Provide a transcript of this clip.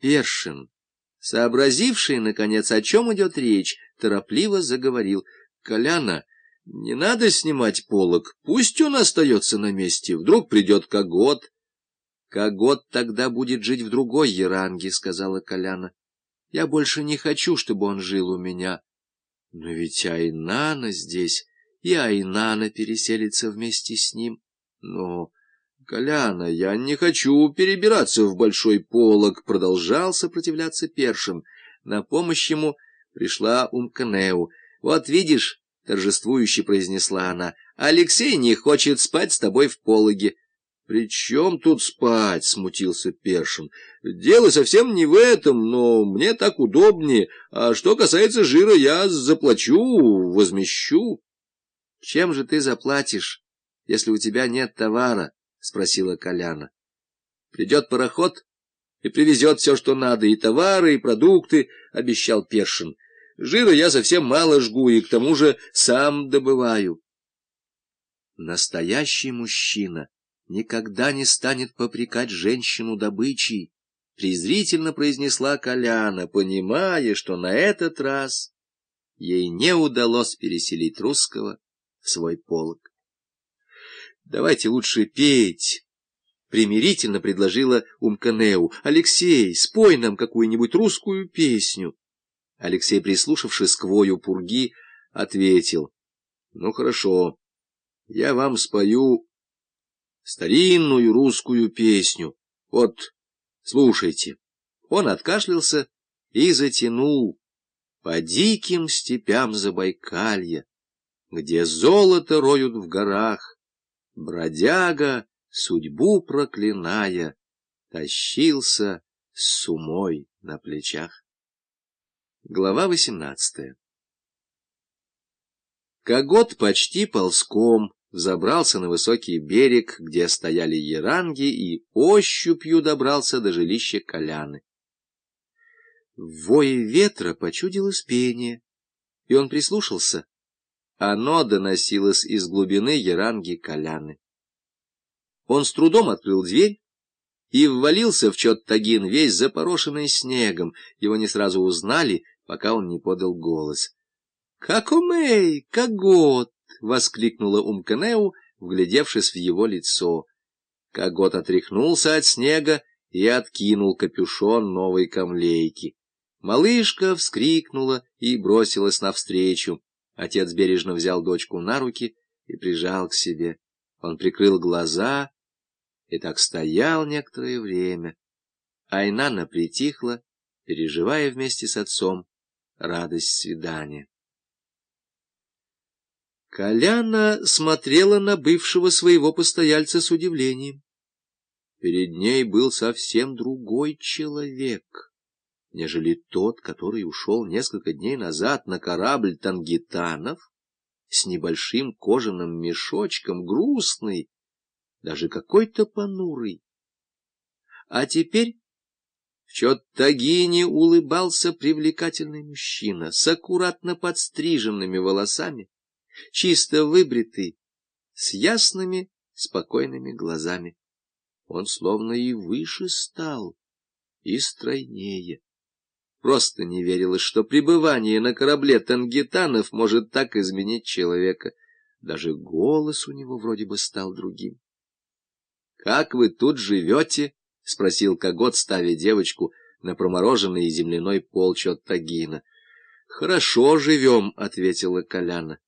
Першин, сообразивший, наконец, о чем идет речь, торопливо заговорил. — Коляна, не надо снимать полог, пусть он остается на месте, вдруг придет Когот. — Когот тогда будет жить в другой Яранге, — сказала Коляна. — Я больше не хочу, чтобы он жил у меня. Но ведь Айнана здесь, и Айнана переселится вместе с ним. Но... «Коляна, я не хочу перебираться в большой полог», — продолжал сопротивляться Першин. На помощь ему пришла Умканеу. «Вот видишь», — торжествующе произнесла она, — «Алексей не хочет спать с тобой в пологе». «При чем тут спать?» — смутился Першин. «Дело совсем не в этом, но мне так удобнее. А что касается жира, я заплачу, возмещу». «Чем же ты заплатишь, если у тебя нет товара?» — спросила Коляна. — Придет пароход и привезет все, что надо, и товары, и продукты, — обещал Першин. Жира я совсем мало жгу, и к тому же сам добываю. Настоящий мужчина никогда не станет попрекать женщину добычей, — презрительно произнесла Коляна, понимая, что на этот раз ей не удалось переселить русского в свой полог. Давайте лучше петь. Примирительно предложила Умканеу. Алексей, спой нам какую-нибудь русскую песню. Алексей, прислушавшись к вою пурги, ответил. Ну, хорошо, я вам спою старинную русскую песню. Вот, слушайте. Он откашлялся и затянул по диким степям Забайкалья, где золото роют в горах, Бродяга, судьбу проклиная, тащился с сумой на плечах. Глава восемнадцатая Когот почти ползком взобрался на высокий берег, где стояли еранги, и ощупью добрался до жилища Коляны. В вое ветра почудилось пение, и он прислушался. Оно доносилось из глубины Яранги Коляны. Он с трудом открыл дверь и ввалился в Чоттагин, весь запорошенный снегом. Его не сразу узнали, пока он не подал голос. — Какумей, Кагот! — воскликнула Умканеу, вглядевшись в его лицо. Кагот отряхнулся от снега и откинул капюшон новой камлейки. Малышка вскрикнула и бросилась навстречу. Отец бережно взял дочку на руки и прижал к себе. Он прикрыл глаза и так стоял некоторое время. Айнана притихла, переживая вместе с отцом радость свидания. Коляна смотрела на бывшего своего постояльца с удивлением. Перед ней был совсем другой человек нежели тот, который ушел несколько дней назад на корабль тангитанов с небольшим кожаным мешочком, грустный, даже какой-то понурый. А теперь в Чоттагине улыбался привлекательный мужчина с аккуратно подстриженными волосами, чисто выбритый, с ясными, спокойными глазами. Он словно и выше стал, и стройнее. Просто не верилось, что пребывание на корабле тангитанов может так изменить человека. Даже голос у него вроде бы стал другим. — Как вы тут живете? — спросил Когот, ставя девочку на промороженный земляной пол Чоттагина. — Хорошо живем, — ответила Коляна.